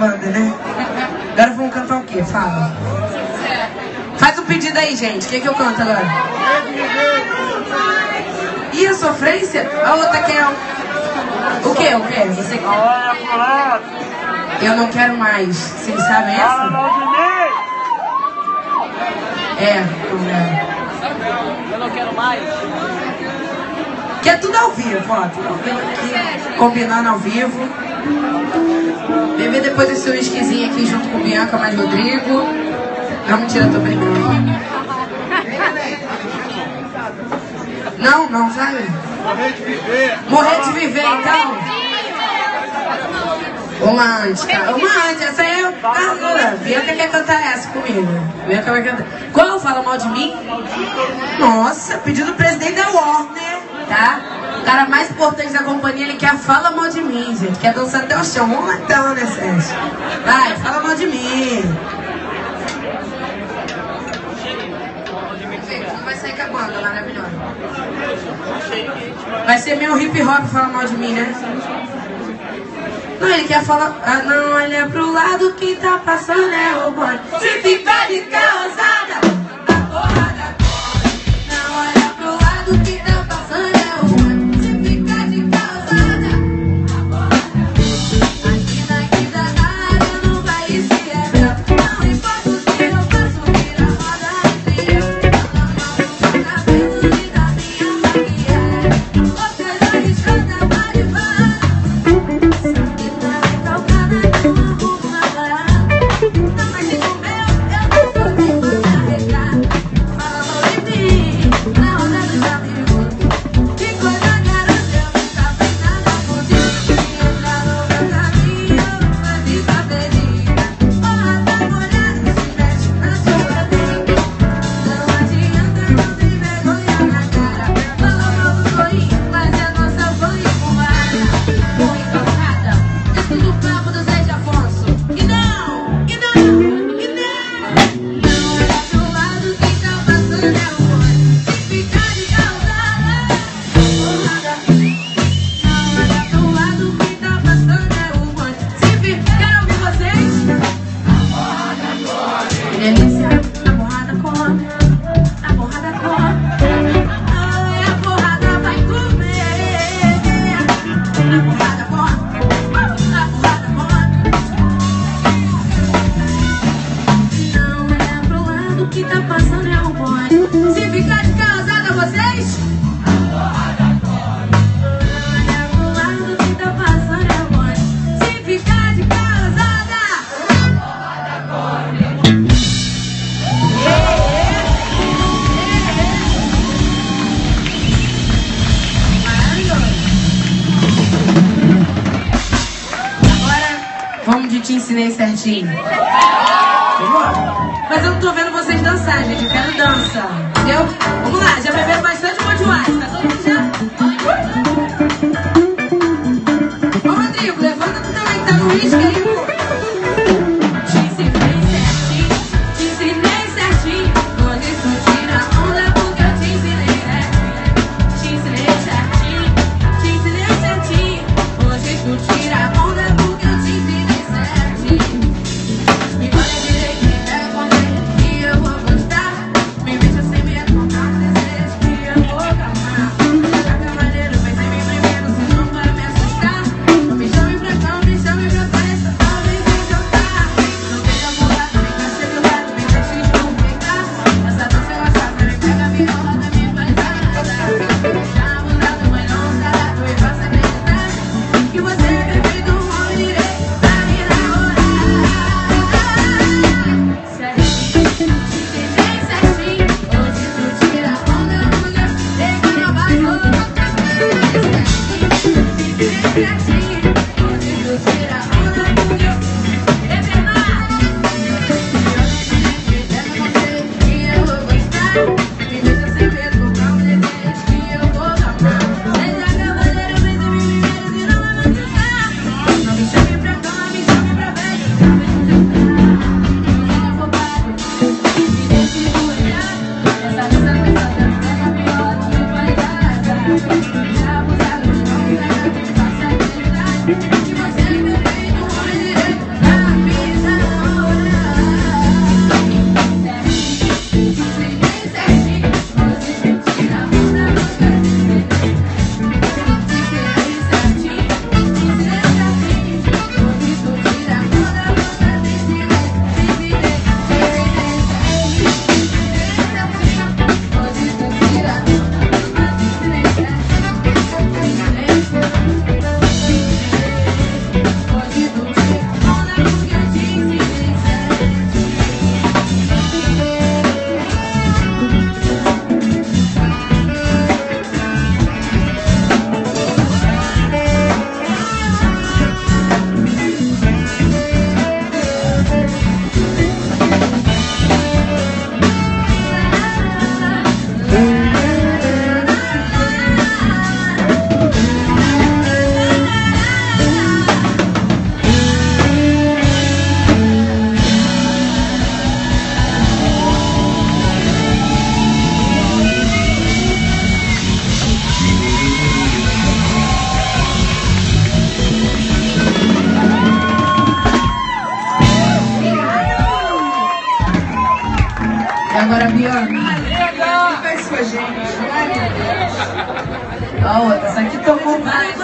banda, né? Agora vamos cantar o quê? Fala. Faz um pedido aí, gente. O que, é que eu canto agora? E a sofrência? A outra quer. O quê? O quê? Você Eu não quero mais. Vocês sabem essa? É, eu Eu não quero mais. Que é tudo ao vivo, ó. Tudo ao vivo aqui, combinando ao vivo. Beber depois esse whiskyzinho aqui junto com Bianca mais Rodrigo. Não, mentira, tô brincando. Não, não, sabe? Morrer de viver. Morrer de viver, então. Romântica. Romântica, essa aí é. Ah, Bianca quer cantar essa comigo. Bianca vai cantar. Qual? Fala mal de mim? Nossa, pedido do presidente da Warner, tá? O cara mais importante da companhia, ele quer fala mal de mim, gente. Quer dançar até o chão. Vamos lá então, né, Sérgio? Vai, fala mal de mim. Vai sair com a banda maravilhosa. Vai ser meu hip hop falar mal de mim, né? Não, ele quer falar. Ah, não olha pro lado, quem tá passando é o bonde. Se ficar de calçada, Mas eu não tô vendo vocês dançar, gente. Eu quero dança. Entendeu? Vamos lá, já beberam bastante Budweiser. Tá todo A outra, essa aqui tomou mais.